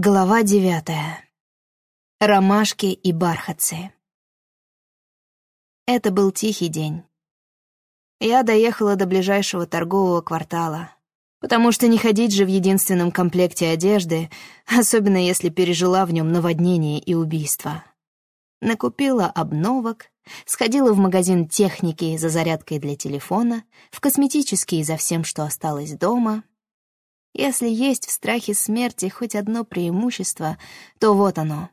Глава девятая. Ромашки и бархатцы. Это был тихий день. Я доехала до ближайшего торгового квартала, потому что не ходить же в единственном комплекте одежды, особенно если пережила в нем наводнение и убийство. Накупила обновок, сходила в магазин техники за зарядкой для телефона, в косметический за всем, что осталось дома — если есть в страхе смерти хоть одно преимущество, то вот оно.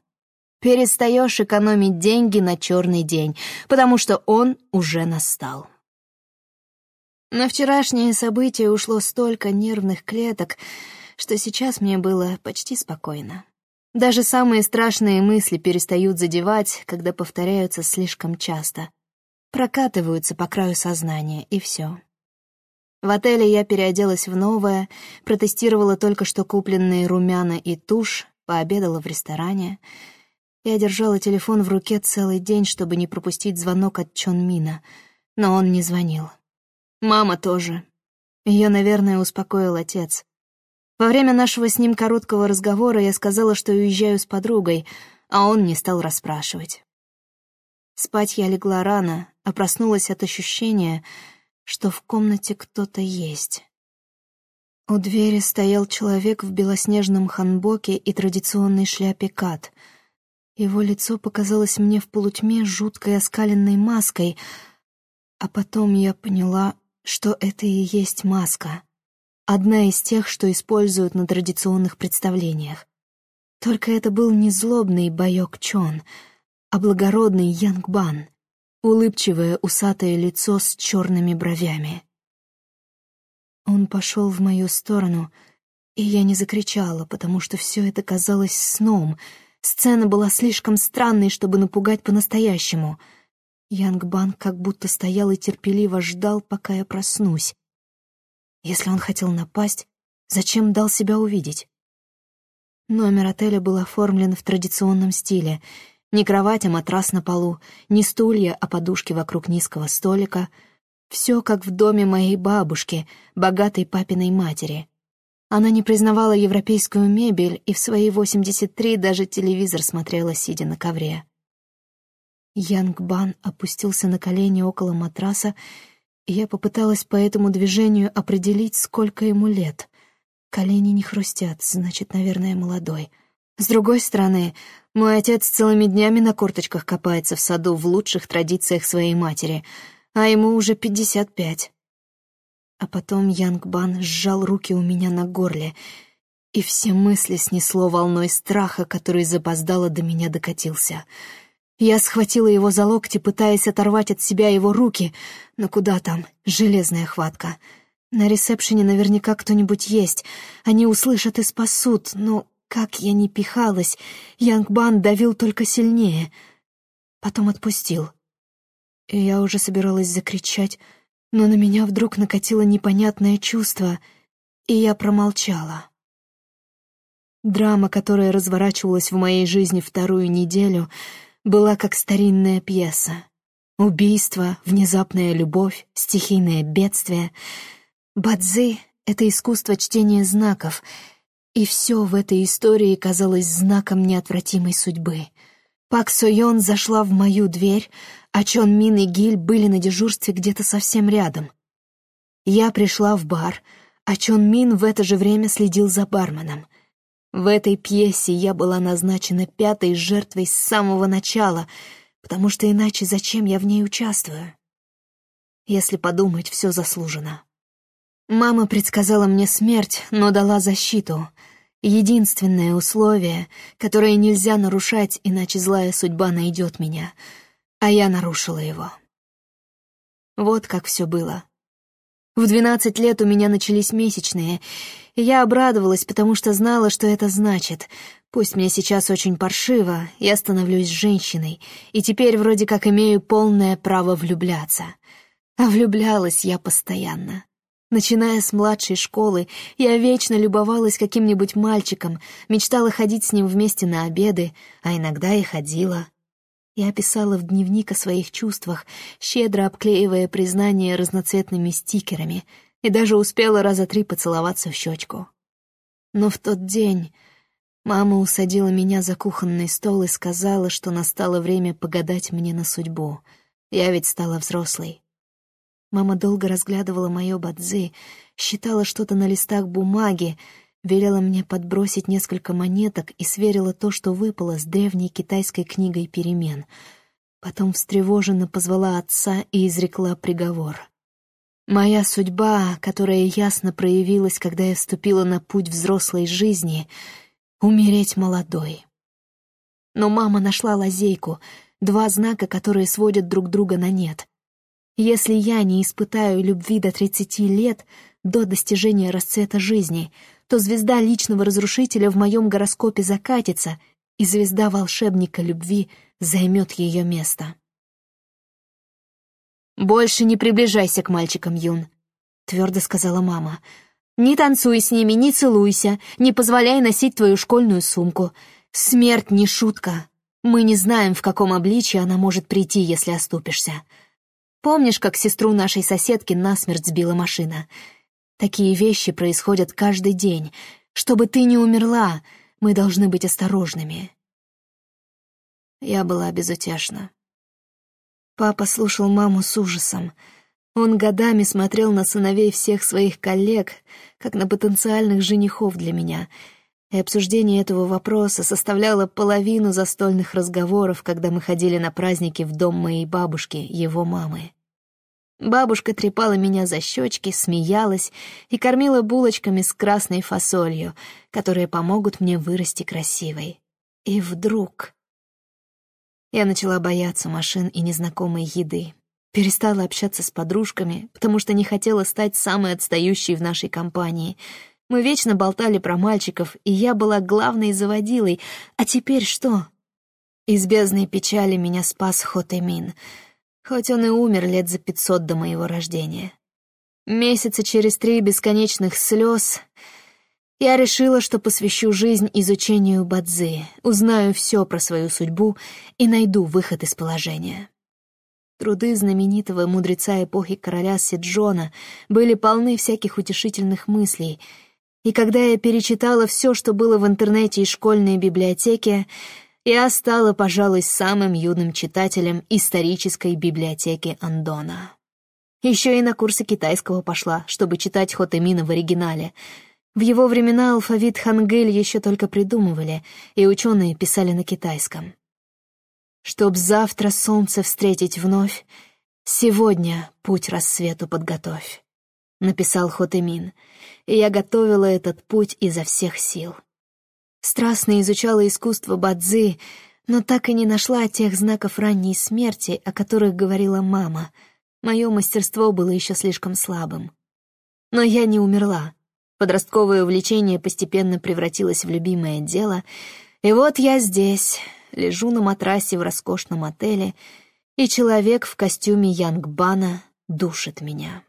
Перестаешь экономить деньги на черный день, потому что он уже настал. На вчерашнее событие ушло столько нервных клеток, что сейчас мне было почти спокойно. Даже самые страшные мысли перестают задевать, когда повторяются слишком часто. Прокатываются по краю сознания, и все. В отеле я переоделась в новое, протестировала только что купленные румяна и тушь, пообедала в ресторане. Я держала телефон в руке целый день, чтобы не пропустить звонок от Чон Мина, но он не звонил. Мама тоже. Ее, наверное, успокоил отец. Во время нашего с ним короткого разговора я сказала, что уезжаю с подругой, а он не стал расспрашивать. Спать я легла рано, а проснулась от ощущения — что в комнате кто-то есть. У двери стоял человек в белоснежном ханбоке и традиционной шляпе кат. Его лицо показалось мне в полутьме жуткой оскаленной маской, а потом я поняла, что это и есть маска. Одна из тех, что используют на традиционных представлениях. Только это был не злобный Байок Чон, а благородный Янгбан — улыбчивое усатое лицо с черными бровями. Он пошел в мою сторону, и я не закричала, потому что все это казалось сном. Сцена была слишком странной, чтобы напугать по-настоящему. Янгбан как будто стоял и терпеливо ждал, пока я проснусь. Если он хотел напасть, зачем дал себя увидеть? Номер отеля был оформлен в традиционном стиле — ни кровать, а матрас на полу, ни стулья, а подушки вокруг низкого столика. Все как в доме моей бабушки, богатой папиной матери. Она не признавала европейскую мебель и в свои 83 даже телевизор смотрела, сидя на ковре. Янг Бан опустился на колени около матраса, и я попыталась по этому движению определить, сколько ему лет. Колени не хрустят, значит, наверное, молодой. С другой стороны, мой отец целыми днями на корточках копается в саду в лучших традициях своей матери, а ему уже пятьдесят пять. А потом Янгбан сжал руки у меня на горле, и все мысли снесло волной страха, который запоздало до меня докатился. Я схватила его за локти, пытаясь оторвать от себя его руки, но куда там, железная хватка. На ресепшене наверняка кто-нибудь есть, они услышат и спасут, но как я не пихалась, Янгбан давил только сильнее. Потом отпустил. И я уже собиралась закричать, но на меня вдруг накатило непонятное чувство, и я промолчала. Драма, которая разворачивалась в моей жизни вторую неделю, была как старинная пьеса. Убийство, внезапная любовь, стихийное бедствие. Бадзи — это искусство чтения знаков — и все в этой истории казалось знаком неотвратимой судьбы. Пак Сойон зашла в мою дверь, а Чон Мин и Гиль были на дежурстве где-то совсем рядом. Я пришла в бар, а Чон Мин в это же время следил за барменом. В этой пьесе я была назначена пятой жертвой с самого начала, потому что иначе зачем я в ней участвую? Если подумать, все заслужено. Мама предсказала мне смерть, но дала защиту. Единственное условие, которое нельзя нарушать, иначе злая судьба найдет меня. А я нарушила его. Вот как все было. В двенадцать лет у меня начались месячные, и я обрадовалась, потому что знала, что это значит. Пусть мне сейчас очень паршиво, я становлюсь женщиной, и теперь вроде как имею полное право влюбляться. А влюблялась я постоянно. Начиная с младшей школы, я вечно любовалась каким-нибудь мальчиком, мечтала ходить с ним вместе на обеды, а иногда и ходила. Я писала в дневник о своих чувствах, щедро обклеивая признания разноцветными стикерами, и даже успела раза три поцеловаться в щечку. Но в тот день Мама усадила меня за кухонный стол и сказала, что настало время погадать мне на судьбу. Я ведь стала взрослой. Мама долго разглядывала моё бадзи, считала что-то на листах бумаги, велела мне подбросить несколько монеток и сверила то, что выпало с древней китайской книгой перемен. Потом встревоженно позвала отца и изрекла приговор. Моя судьба, которая ясно проявилась, когда я вступила на путь взрослой жизни — умереть молодой. Но мама нашла лазейку, два знака, которые сводят друг друга на нет. Если я не испытаю любви до 30 лет, до достижения расцвета жизни, то звезда личного разрушителя в моем гороскопе закатится, и звезда волшебника любви займет ее место. «Больше не приближайся к мальчикам, Юн», — твердо сказала мама. «Не танцуй с ними, не целуйся, не позволяй носить твою школьную сумку. Смерть не шутка. Мы не знаем, в каком обличии она может прийти, если оступишься. Помнишь, как сестру нашей соседки насмерть сбила машина? Такие вещи происходят каждый день. Чтобы ты не умерла, мы должны быть осторожными. Я была безутешна. Папа слушал маму с ужасом. Он годами смотрел на сыновей всех своих коллег, как на потенциальных женихов для меня, и обсуждение этого вопроса составляло половину застольных разговоров, когда мы ходили на праздники в дом моей бабушки, его мамы. Бабушка трепала меня за щечки, смеялась и кормила булочками с красной фасолью, которые помогут мне вырасти красивой. И вдруг... Я начала бояться машин и незнакомой еды. Перестала общаться с подружками, потому что не хотела стать самой отстающей в нашей компании. Мы вечно болтали про мальчиков, и я была главной заводилой. А теперь что? Из бездной печали меня спас Хотэмин — хоть он и умер лет за пятьсот до моего рождения. Месяца через три бесконечных слез я решила, что посвящу жизнь изучению Бадзи, узнаю все про свою судьбу и найду выход из положения. Труды знаменитого мудреца эпохи короля Сиджона были полны всяких утешительных мыслей, и когда я перечитала все, что было в интернете и школьной библиотеке, я стала, пожалуй, самым юным читателем исторической библиотеки Андона. Еще и на курсы китайского пошла, чтобы читать Хотэмина в оригинале. В его времена алфавит хангыль еще только придумывали, и ученые писали на китайском. «Чтоб завтра солнце встретить вновь, сегодня путь рассвету подготовь», — написал Хотэмин, и я готовила этот путь изо всех сил. Страстно изучала искусство бадзи, но так и не нашла тех знаков ранней смерти, о которых говорила мама. Мое мастерство было еще слишком слабым. Но я не умерла. Подростковое увлечение постепенно превратилось в любимое дело, и вот я здесь, лежу на матрасе в роскошном отеле, и человек в костюме Янгбана душит меня.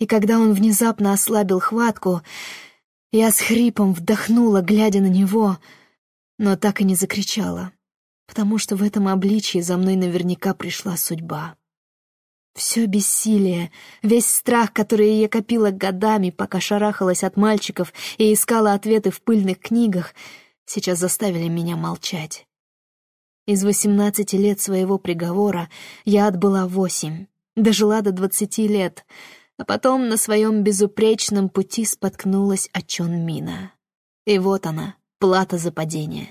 И когда он внезапно ослабил хватку, я с хрипом вдохнула, глядя на него, но так и не закричала, потому что в этом обличье за мной наверняка пришла судьба. Все бессилие, весь страх, который я копила годами, пока шарахалась от мальчиков и искала ответы в пыльных книгах, сейчас заставили меня молчать. Из восемнадцати лет своего приговора я отбыла восемь, дожила до двадцати лет — а потом на своем безупречном пути споткнулась о Чон Мина. И вот она, плата за падение.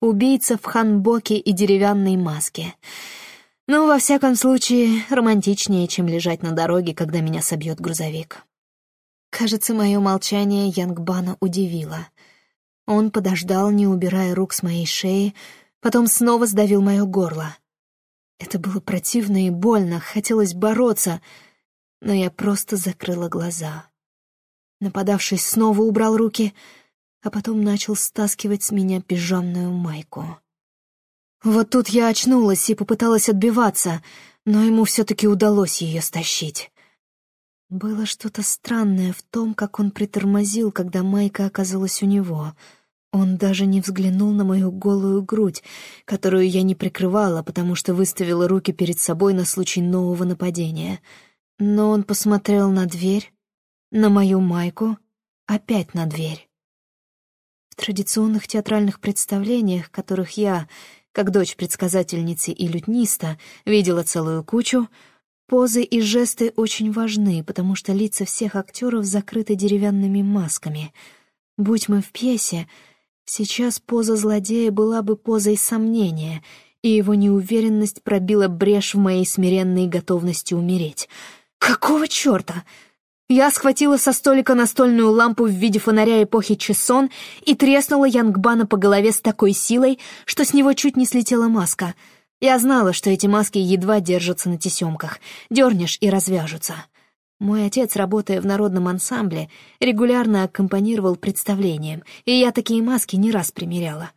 Убийца в ханбоке и деревянной маске. Ну, во всяком случае, романтичнее, чем лежать на дороге, когда меня собьет грузовик. Кажется, мое молчание Янгбана удивило. Он подождал, не убирая рук с моей шеи, потом снова сдавил мое горло. Это было противно и больно, хотелось бороться — но я просто закрыла глаза. Нападавший снова убрал руки, а потом начал стаскивать с меня пижамную майку. Вот тут я очнулась и попыталась отбиваться, но ему все-таки удалось ее стащить. Было что-то странное в том, как он притормозил, когда майка оказалась у него. Он даже не взглянул на мою голую грудь, которую я не прикрывала, потому что выставила руки перед собой на случай нового нападения — но он посмотрел на дверь, на мою майку, опять на дверь. В традиционных театральных представлениях, которых я, как дочь предсказательницы и лютниста, видела целую кучу, позы и жесты очень важны, потому что лица всех актеров закрыты деревянными масками. Будь мы в пьесе, сейчас поза злодея была бы позой сомнения, и его неуверенность пробила брешь в моей смиренной готовности умереть. Какого черта? Я схватила со столика настольную лампу в виде фонаря эпохи Чесон и треснула Янгбана по голове с такой силой, что с него чуть не слетела маска. Я знала, что эти маски едва держатся на тесемках, дернешь и развяжутся. Мой отец, работая в народном ансамбле, регулярно аккомпанировал представлениям, и я такие маски не раз примеряла.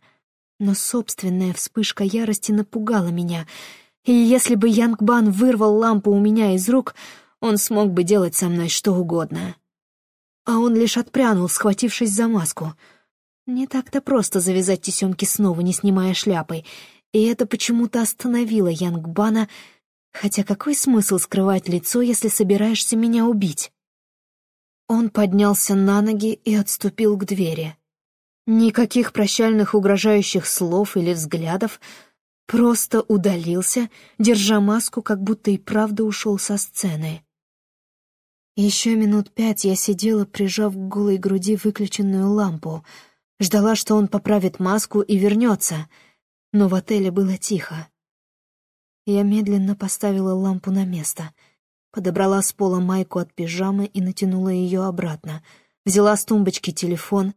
Но собственная вспышка ярости напугала меня, и если бы Янгбан вырвал лампу у меня из рук — он смог бы делать со мной что угодно. А он лишь отпрянул, схватившись за маску. Не так-то просто завязать тесемки снова, не снимая шляпы, и это почему-то остановило Янгбана, хотя какой смысл скрывать лицо, если собираешься меня убить? Он поднялся на ноги и отступил к двери. Никаких прощальных угрожающих слов или взглядов, просто удалился, держа маску, как будто и правда ушел со сцены. Еще минут пять я сидела, прижав к голой груди выключенную лампу, ждала, что он поправит маску и вернется, но в отеле было тихо. Я медленно поставила лампу на место, подобрала с пола майку от пижамы и натянула ее обратно, взяла с тумбочки телефон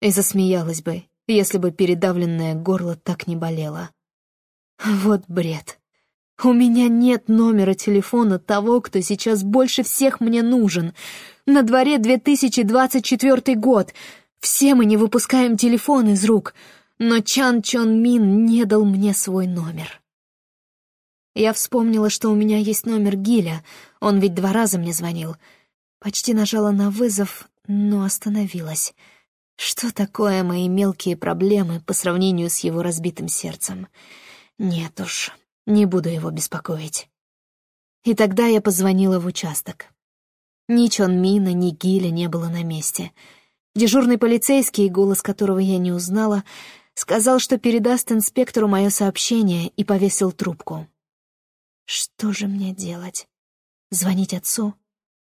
и засмеялась бы, если бы передавленное горло так не болело. Вот бред. У меня нет номера телефона того, кто сейчас больше всех мне нужен. На дворе 2024 год. Все мы не выпускаем телефон из рук, но Чан Чон Мин не дал мне свой номер. Я вспомнила, что у меня есть номер Гиля, он ведь два раза мне звонил. Почти нажала на вызов, но остановилась. Что такое мои мелкие проблемы по сравнению с его разбитым сердцем? Нет уж. Не буду его беспокоить. И тогда я позвонила в участок. Ни Чон Мина, ни Гиля не было на месте. Дежурный полицейский, голос которого я не узнала, сказал, что передаст инспектору мое сообщение и повесил трубку. Что же мне делать? Звонить отцу?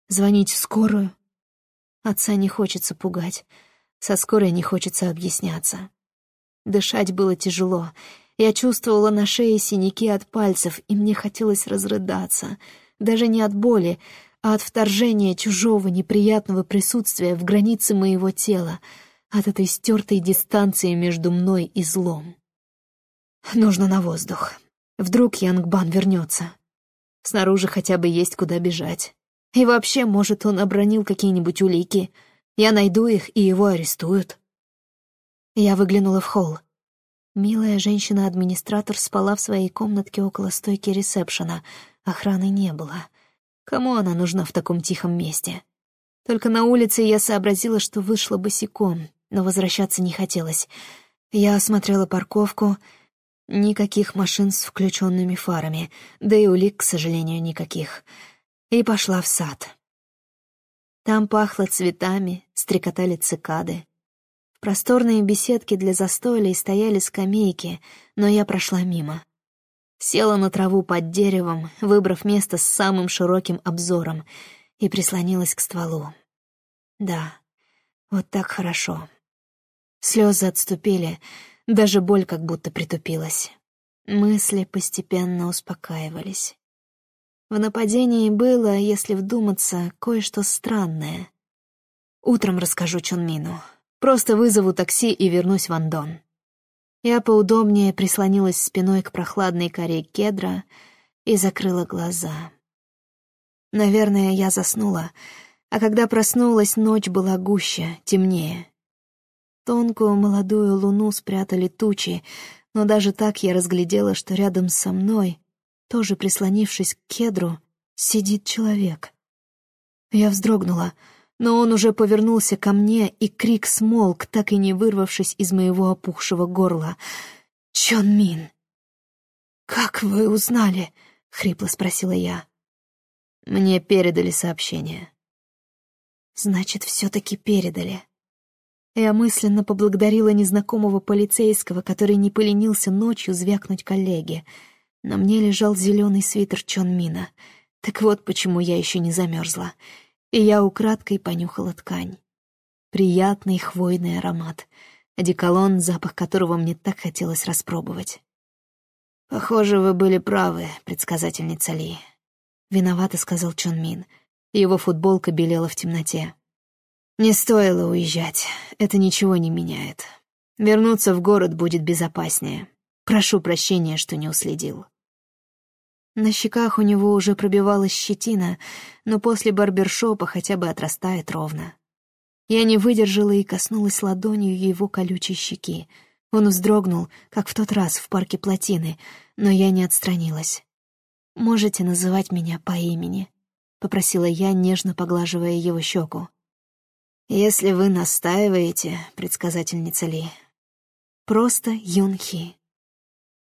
Звонить в скорую? Отца не хочется пугать. Со скорой не хочется объясняться. Дышать было тяжело, я чувствовала на шее синяки от пальцев, и мне хотелось разрыдаться. Даже не от боли, а от вторжения чужого неприятного присутствия в границе моего тела, от этой стертой дистанции между мной и злом. Нужно на воздух. Вдруг Янгбан вернется. Снаружи хотя бы есть куда бежать. И вообще, может, он обронил какие-нибудь улики. Я найду их, и его арестуют. Я выглянула в холл. Милая женщина-администратор спала в своей комнатке около стойки ресепшена. Охраны не было. Кому она нужна в таком тихом месте? Только на улице я сообразила, что вышла босиком, но возвращаться не хотелось. Я осмотрела парковку. Никаких машин с включенными фарами, да и улик, к сожалению, никаких. И пошла в сад. Там пахло цветами, стрекотали цикады просторные беседки для застолья стояли скамейки, но я прошла мимо. Села на траву под деревом, выбрав место с самым широким обзором, и прислонилась к стволу. Да, вот так хорошо. Слезы отступили, даже боль как будто притупилась. Мысли постепенно успокаивались. В нападении было, если вдуматься, кое-что странное. Утром расскажу Чонмину. Просто вызову такси и вернусь в Андон. Я поудобнее прислонилась спиной к прохладной коре кедра и закрыла глаза. Наверное, я заснула, а когда проснулась, ночь была гуще, темнее. Тонкую молодую луну спрятали тучи, но даже так я разглядела, что рядом со мной, тоже прислонившись к кедру, сидит человек. Я вздрогнула — но он уже повернулся ко мне, и крик смолк, так и не вырвавшись из моего опухшего горла. «Чон Мин!» «Как вы узнали?» — хрипло спросила я. Мне передали сообщение. «Значит, все-таки передали. Я мысленно поблагодарила незнакомого полицейского, который не поленился ночью звякнуть коллеге. На мне лежал зеленый свитер Чон Мина. Так вот почему я еще не замерзла. И я украдкой понюхала ткань. Приятный хвойный аромат. Одеколон, запах которого мне так хотелось распробовать. «Похоже, вы были правы, предсказательница Ли», — виновато сказал Чон Мин. Его футболка белела в темноте. Не стоило уезжать, это ничего не меняет. Вернуться в город будет безопаснее. Прошу прощения, что не уследил. На щеках у него уже пробивалась щетина, но после барбершопа хотя бы отрастает ровно. Я не выдержала и коснулась ладонью его колючей щеки. Он вздрогнул, как в тот раз в парке плотины, но я не отстранилась. «Можете называть меня по имени», — попросила я, нежно поглаживая его щеку. «Если вы настаиваете, предсказательница Ли». «Просто Юнхи».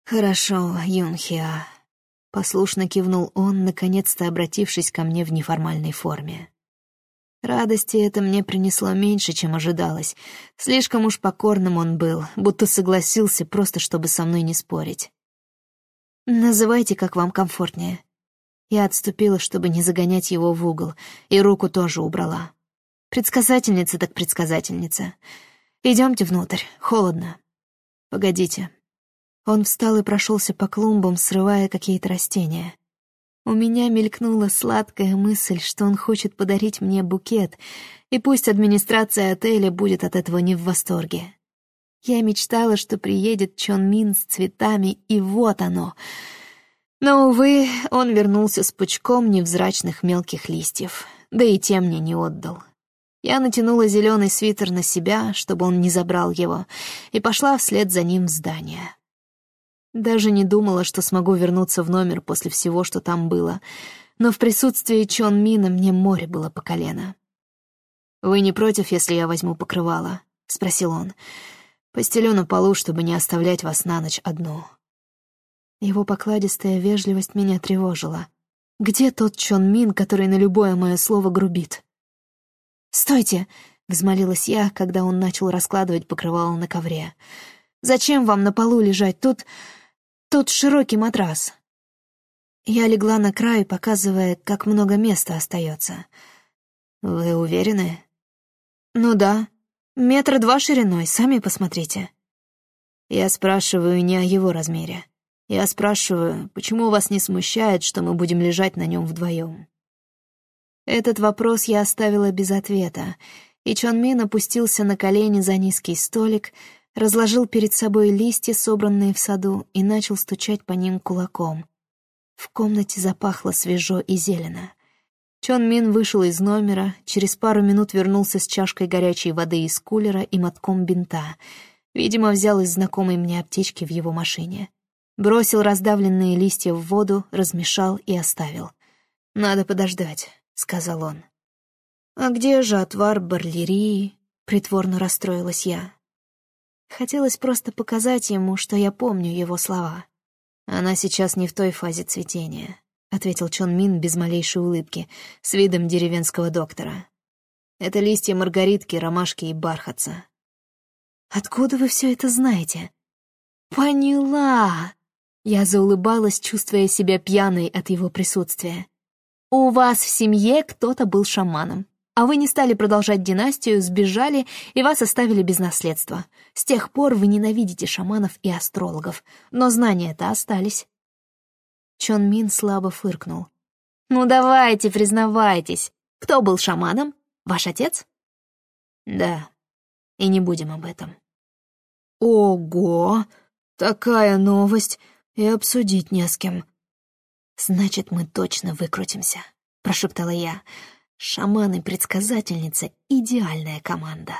«Хорошо, Юнхиа», — послушно кивнул он, наконец-то обратившись ко мне в неформальной форме. Радости это мне принесло меньше, чем ожидалось. Слишком уж покорным он был, будто согласился просто, чтобы со мной не спорить. «Называйте, как вам комфортнее». Я отступила, чтобы не загонять его в угол, и руку тоже убрала. Предсказательница так предсказательница. Идемте внутрь, холодно. Погодите. Он встал и прошелся по клумбам, срывая какие-то растения. У меня мелькнула сладкая мысль, что он хочет подарить мне букет, и пусть администрация отеля будет от этого не в восторге. Я мечтала, что приедет Чон Мин с цветами, и вот оно. Но, увы, он вернулся с пучком невзрачных мелких листьев, да и тем мне не отдал. Я натянула зеленый свитер на себя, чтобы он не забрал его, и пошла вслед за ним в здание. Даже не думала, что смогу вернуться в номер после всего, что там было, но в присутствии Чон Мина мне море было по колено. «Вы не против, если я возьму покрывало?» — спросил он. «Постелю на полу, чтобы не оставлять вас на ночь одну». Его покладистая вежливость меня тревожила. Где тот Чон Мин, который на любое мое слово грубит? «Стойте!» — взмолилась я, когда он начал раскладывать покрывало на ковре. «Зачем вам на полу лежать? Тут... тут широкий матрас». Я легла на край, показывая, как много места остается. «Вы уверены?» «Ну да. Метра два шириной, сами посмотрите». Я спрашиваю не о его размере. Я спрашиваю, почему вас не смущает, что мы будем лежать на нем вдвоем? Этот вопрос я оставила без ответа, и Чон Мин опустился на колени за низкий столик, разложил перед собой листья, собранные в саду, и начал стучать по ним кулаком. В комнате запахло свежо и зелено. Чон Мин вышел из номера, через пару минут вернулся с чашкой горячей воды из кулера и мотком бинта. Видимо, взял из знакомой мне аптечки в его машине. Бросил раздавленные листья в воду, размешал и оставил. Надо подождать. — сказал он. «А где же отвар барлерии?» — притворно расстроилась я. Хотелось просто показать ему, что я помню его слова. «Она сейчас не в той фазе цветения», — ответил Чон Мин без малейшей улыбки, с видом деревенского доктора. «Это листья маргаритки, ромашки и бархатца». «Откуда вы все это знаете?» «Поняла!» Я заулыбалась, чувствуя себя пьяной от его присутствия. У вас в семье кто-то был шаманом, а вы не стали продолжать династию, сбежали и вас оставили без наследства. С тех пор вы ненавидите шаманов и астрологов, но знания-то остались. Чон Мин слабо фыркнул. «Ну давайте, признавайтесь. Кто был шаманом? Ваш отец?» «Да, и не будем об этом». «Ого! Такая новость! И обсудить не с кем. «Значит, мы точно выкрутимся», — прошептала я. «Шаман предсказательница — идеальная команда».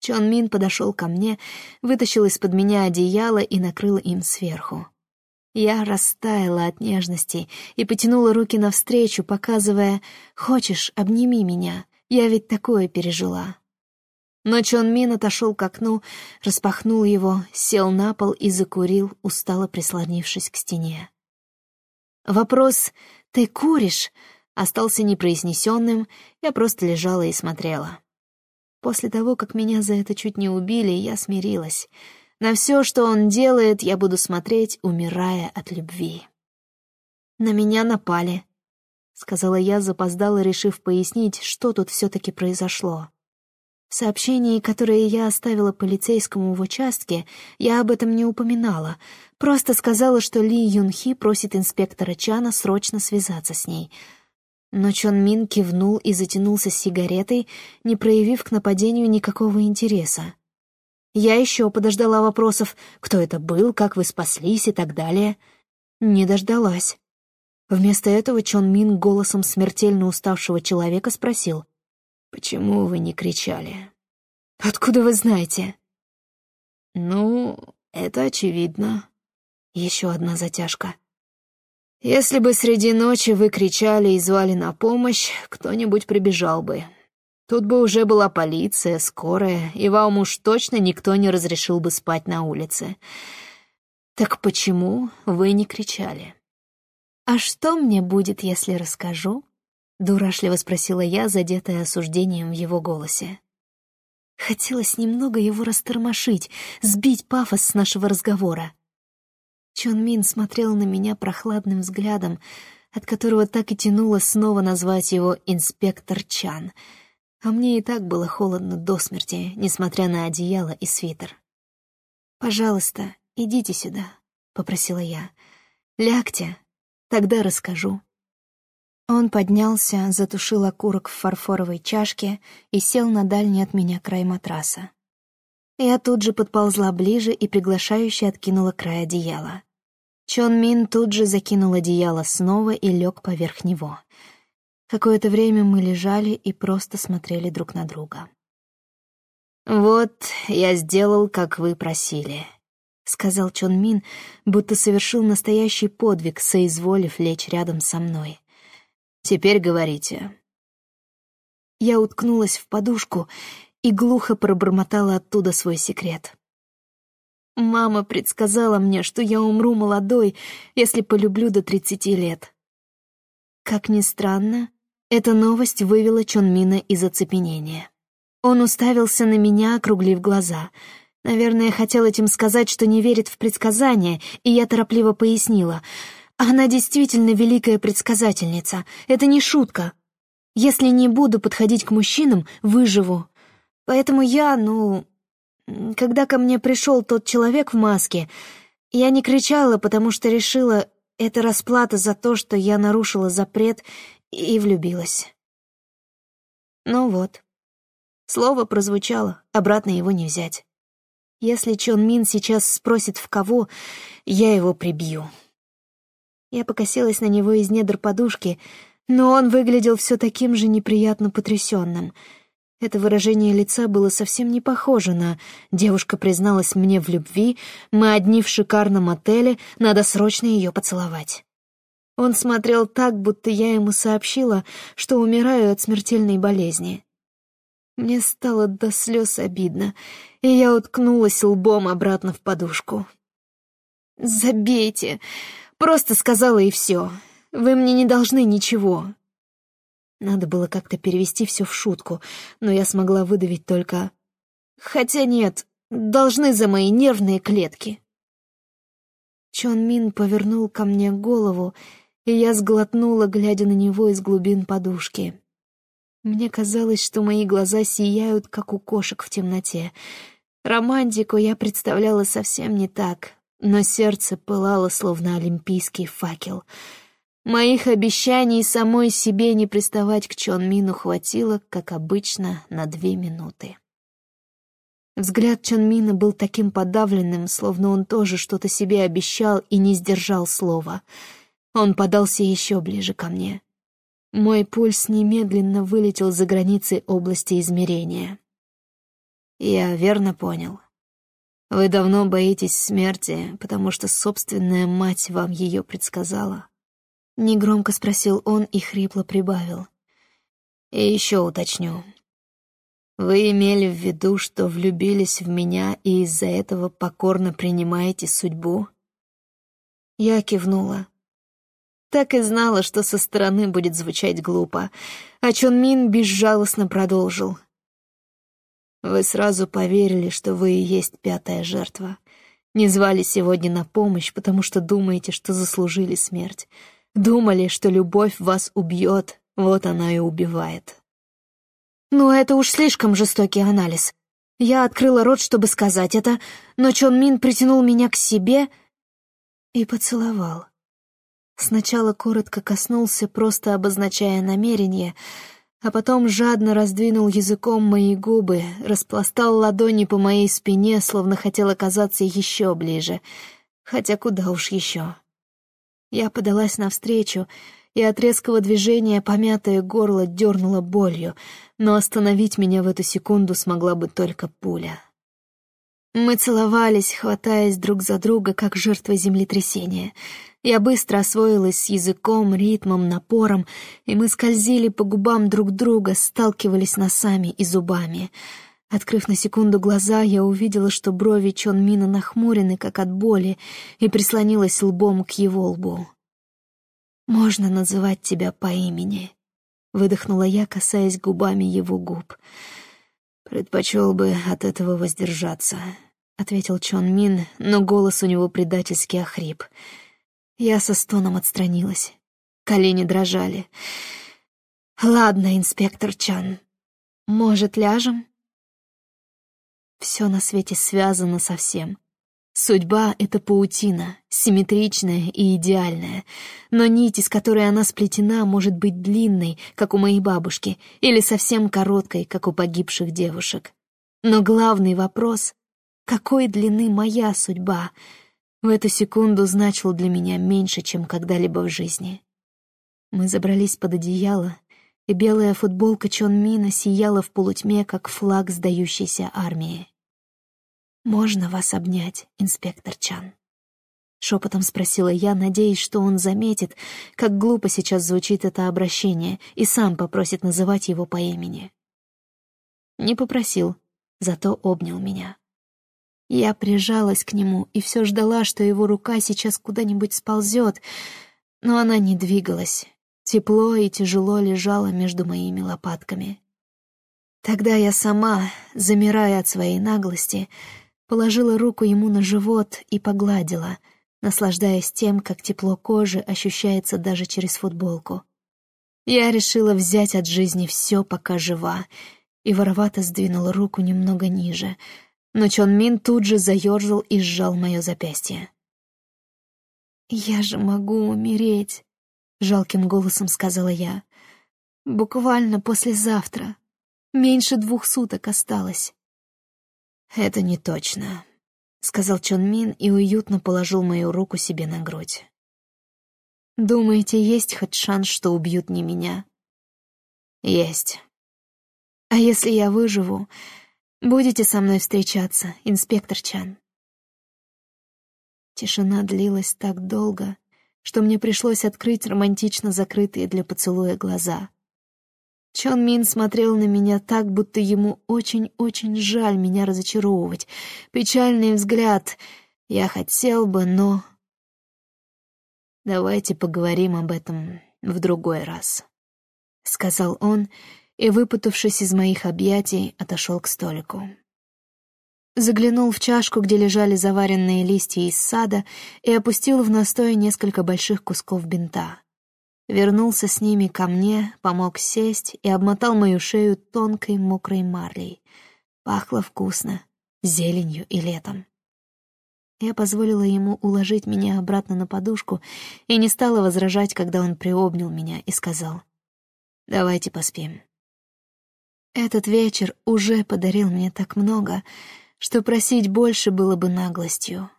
Чон Мин подошел ко мне, вытащил из-под меня одеяло и накрыл им сверху. Я растаяла от нежности и потянула руки навстречу, показывая «Хочешь, обними меня, я ведь такое пережила». Но Чон Мин отошел к окну, распахнул его, сел на пол и закурил, устало прислонившись к стене. Вопрос «ты куришь?» Остался непроизнесенным, я просто лежала и смотрела. После того, как меня за это чуть не убили, я смирилась. На все, что он делает, я буду смотреть, умирая от любви. На меня напали, — сказала я, запоздала, решив пояснить, что тут все-таки произошло. В сообщении, которое я оставила полицейскому в участке, я об этом не упоминала, просто сказала, что Ли Юнхи просит инспектора Чана срочно связаться с ней. Но Чон Мин кивнул и затянулся сигаретой, не проявив к нападению никакого интереса. Я еще подождала вопросов, кто это был, как вы спаслись и так далее. Не дождалась. Вместо этого Чон Мин голосом смертельно уставшего человека спросил, «Почему вы не кричали?» «Откуда вы знаете?» «Ну, это очевидно». Еще одна затяжка. «Если бы среди ночи вы кричали и звали на помощь, кто-нибудь прибежал бы. Тут бы уже была полиция, скорая, и вам уж точно никто не разрешил бы спать на улице. Так почему вы не кричали?» «А что мне будет, если расскажу?» — дурашливо спросила я, задетая осуждением в его голосе. Хотелось немного его растормошить, сбить пафос с нашего разговора. Чон Мин смотрел на меня прохладным взглядом, от которого так и тянуло снова назвать его «инспектор Чан», а мне и так было холодно до смерти, несмотря на одеяло и свитер. «Пожалуйста, идите сюда», — попросила я. «Лягте, Тогда расскажу». Он поднялся, затушил окурок в фарфоровой чашке и сел на дальний от меня край матраса. Я тут же подползла ближе и приглашающе откинула край одеяла. Чон Мин тут же закинул одеяло снова и лег поверх него. Какое-то время мы лежали и просто смотрели друг на друга. «Вот, я сделал, как вы просили», — сказал Чон Мин, будто совершил настоящий подвиг, соизволив лечь рядом со мной. «Теперь говорите». Я уткнулась в подушку и глухо пробормотала оттуда свой секрет. Мама предсказала мне, что я умру молодой, если полюблю до тридцати лет. Как ни странно, эта новость вывела Чон Мина из оцепенения. Он уставился на меня, округлив глаза — Наверное, хотел этим сказать, что не верит в предсказания, и я торопливо пояснила. Она действительно великая предсказательница. Это не шутка. Если не буду подходить к мужчинам, выживу. Поэтому я, ну... Когда ко мне пришел тот человек в маске, я не кричала, потому что решила, это расплата за то, что я нарушила запрет и влюбилась. Ну вот. Слово прозвучало, обратно его не взять. Если Чон Мин сейчас спросит в кого, я его прибью. Я покосилась на него из недр подушки, но он выглядел все таким же неприятно потрясенным. Это выражение лица было совсем не похоже на «девушка призналась мне в любви, мы одни в шикарном отеле, надо срочно ее поцеловать». Он смотрел так, будто я ему сообщила, что умираю от смертельной болезни. Мне стало до слез обидно, и я уткнулась лбом обратно в подушку. «Забейте! Просто сказала и все. Вы мне не должны ничего». Надо было как-то перевести все в шутку, но я смогла выдавить только... «Хотя нет, должны за мои нервные клетки». Чон Мин повернул ко мне голову, и я сглотнула, глядя на него из глубин подушки. Мне казалось, что мои глаза сияют, как у кошек в темноте. Романтику я представляла совсем не так, но сердце пылало, словно олимпийский факел. Моих обещаний самой себе не приставать к Чон Мину хватило, как обычно, на две минуты. Взгляд Чон Мина был таким подавленным, словно он тоже что-то себе обещал и не сдержал слова. Он подался еще ближе ко мне. Мой пульс немедленно вылетел за границы области измерения. Я верно понял. Вы давно боитесь смерти, потому что собственная мать вам ее предсказала. Негромко спросил он и хрипло прибавил. И еще уточню. Вы имели в виду, что влюбились в меня и из-за этого покорно принимаете судьбу? Я кивнула. Так и знала, что со стороны будет звучать глупо. А Чон Мин безжалостно продолжил. Вы сразу поверили, что вы и есть пятая жертва. Не звали сегодня на помощь, потому что думаете, что заслужили смерть. Думали, что любовь вас убьет, вот она и убивает. Ну, это уж слишком жестокий анализ. Я открыла рот, чтобы сказать это, но Чон Мин притянул меня к себе и поцеловал. Сначала коротко коснулся, просто обозначая намерение — а потом жадно раздвинул языком мои губы, распластал ладони по моей спине, словно хотел оказаться еще ближе, хотя куда уж еще. Я подалась навстречу, и от резкого движения помятое горло дернуло болью, но остановить меня в эту секунду смогла бы только пуля. Мы целовались, хватаясь друг за друга, как жертвы землетрясения — я быстро освоилась с языком, ритмом, напором, и мы скользили по губам друг друга, сталкивались носами и зубами. Открыв на секунду глаза, я увидела, что брови Чон Мина нахмурены, как от боли, и прислонилась лбом к его лбу. «Можно называть тебя по имени», — выдохнула я, касаясь губами его губ. «Предпочел бы от этого воздержаться», — ответил Чон Мин, но голос у него предательски охрип — я со стоном отстранилась. Колени дрожали. «Ладно, инспектор Чан, может, ляжем?» Все на свете связано со всем. Судьба — это паутина, симметричная и идеальная, но нить, из которой она сплетена, может быть длинной, как у моей бабушки, или совсем короткой, как у погибших девушек. Но главный вопрос — какой длины моя судьба — в эту секунду значил для меня меньше, чем когда-либо в жизни. Мы забрались под одеяло, и белая футболка Чон Мина сияла в полутьме, как флаг сдающейся армии. «Можно вас обнять, инспектор Чан?» Шепотом спросила я, надеясь, что он заметит, как глупо сейчас звучит это обращение, и сам попросит называть его по имени. Не попросил, зато обнял меня. Я прижалась к нему и все ждала, что его рука сейчас куда-нибудь сползет, но она не двигалась. Тепло и тяжело лежало между моими лопатками. Тогда я сама, замирая от своей наглости, положила руку ему на живот и погладила, наслаждаясь тем, как тепло кожи ощущается даже через футболку. Я решила взять от жизни все, пока жива, и воровато сдвинула руку немного ниже — но Чон Мин тут же заерзал и сжал мое запястье. «Я же могу умереть», — жалким голосом сказала я. «Буквально послезавтра. Меньше двух суток осталось». «Это не точно», — сказал Чон Мин и уютно положил мою руку себе на грудь. «Думаете, есть хоть шанс, что убьют не меня?» «Есть». «А если я выживу, Будете со мной встречаться, инспектор Чан?» Тишина длилась так долго, что мне пришлось открыть романтично закрытые для поцелуя глаза. Чон Мин смотрел на меня так, будто ему очень-очень жаль меня разочаровывать. Печальный взгляд. Я хотел бы, но... «Давайте поговорим об этом в другой раз», — сказал он, — и, выпутавшись из моих объятий, отошел к столику. Заглянул в чашку, где лежали заваренные листья из сада, и опустил в настой несколько больших кусков бинта. Вернулся с ними ко мне, помог сесть и обмотал мою шею тонкой мокрой марлей. Пахло вкусно, зеленью и летом. Я позволила ему уложить меня обратно на подушку и не стала возражать, когда он приобнял меня и сказал, «Давайте поспим». Этот вечер уже подарил мне так много, что просить больше было бы наглостью.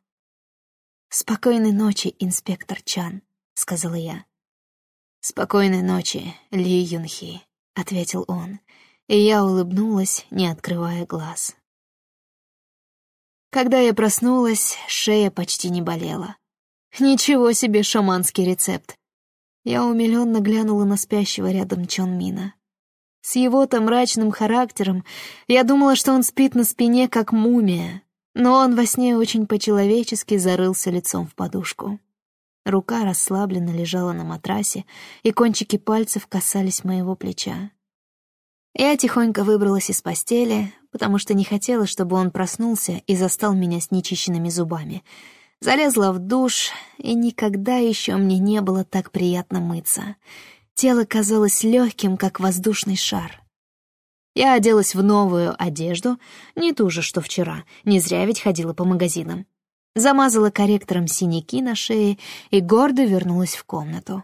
«Спокойной ночи, инспектор Чан», — сказала я. «Спокойной ночи, Ли Юнхи», — ответил он, и я улыбнулась, не открывая глаз. Когда я проснулась, шея почти не болела. Ничего себе шаманский рецепт. Я умилённо глянула на спящего рядом Чон Мина. С его-то мрачным характером я думала, что он спит на спине, как мумия, но он во сне очень по-человечески зарылся лицом в подушку. Рука расслабленно лежала на матрасе, и кончики пальцев касались моего плеча. Я тихонько выбралась из постели, потому что не хотела, чтобы он проснулся и застал меня с нечищенными зубами. Залезла в душ, и никогда еще мне не было так приятно мыться. Тело казалось легким, как воздушный шар. Я оделась в новую одежду, не ту же, что вчера, не зря ведь ходила по магазинам. Замазала корректором синяки на шее и гордо вернулась в комнату.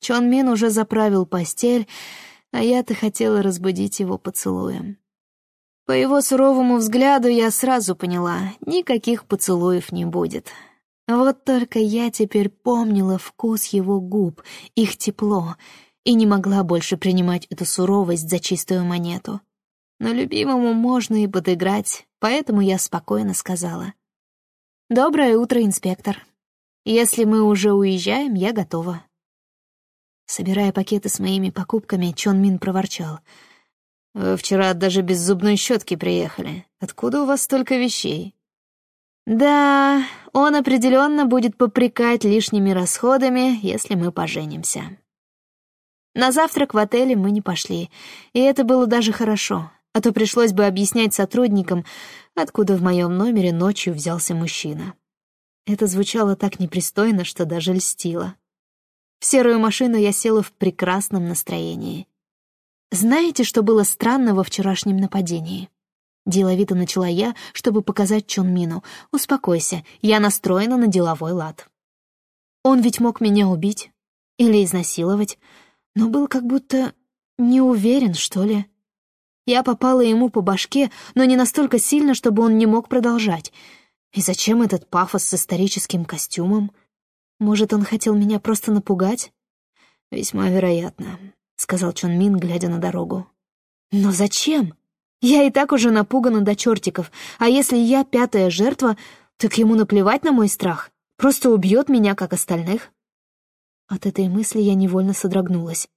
Чон Мин уже заправил постель, а я-то хотела разбудить его поцелуем. По его суровому взгляду я сразу поняла, никаких поцелуев не будет. Вот только я теперь помнила вкус его губ, их тепло, и не могла больше принимать эту суровость за чистую монету. Но любимому можно и подыграть, поэтому я спокойно сказала. «Доброе утро, инспектор. Если мы уже уезжаем, я готова». Собирая пакеты с моими покупками, Чон Мин проворчал — вы вчера даже без зубной щетки приехали. Откуда у вас столько вещей? Да, он определенно будет попрекать лишними расходами, если мы поженимся. На завтрак в отеле мы не пошли, и это было даже хорошо, а то пришлось бы объяснять сотрудникам, откуда в моем номере ночью взялся мужчина. Это звучало так непристойно, что даже льстило. В серую машину я села в прекрасном настроении. Знаете, что было странно во вчерашнем нападении? Деловито начала я, чтобы показать Чон Мину. «Успокойся, я настроена на деловой лад». Он ведь мог меня убить или изнасиловать, но был как будто не уверен, что ли. Я попала ему по башке, но не настолько сильно, чтобы он не мог продолжать. И зачем этот пафос с историческим костюмом? Может, он хотел меня просто напугать? Весьма вероятно. — сказал Чон Мин, глядя на дорогу. «Но зачем? Я и так уже напугана до чертиков, а если я пятая жертва, так ему наплевать на мой страх, просто убьет меня, как остальных». От этой мысли я невольно содрогнулась.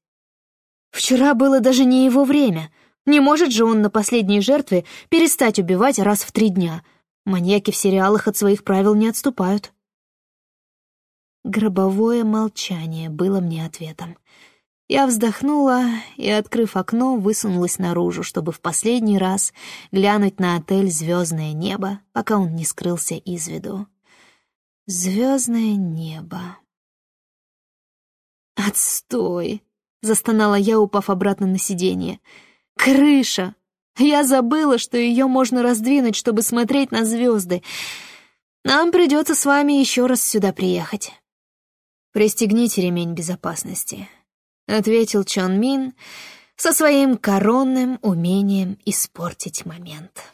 Вчера было даже не его время. Не может же он на последней жертве перестать убивать раз в три дня. Маньяки в сериалах от своих правил не отступают. Гробовое молчание было мне ответом. Я вздохнула и, открыв окно, высунулась наружу, чтобы в последний раз глянуть на отель «Звездное небо», пока он не скрылся из виду. «Звездное небо». «Отстой!» — застонала я, упав обратно на сиденье. «Крыша! Я забыла, что ее можно раздвинуть, чтобы смотреть на звезды. Нам придется с вами еще раз сюда приехать. Пристегните ремень безопасности». — ответил Чон Мин со своим коронным умением испортить момент.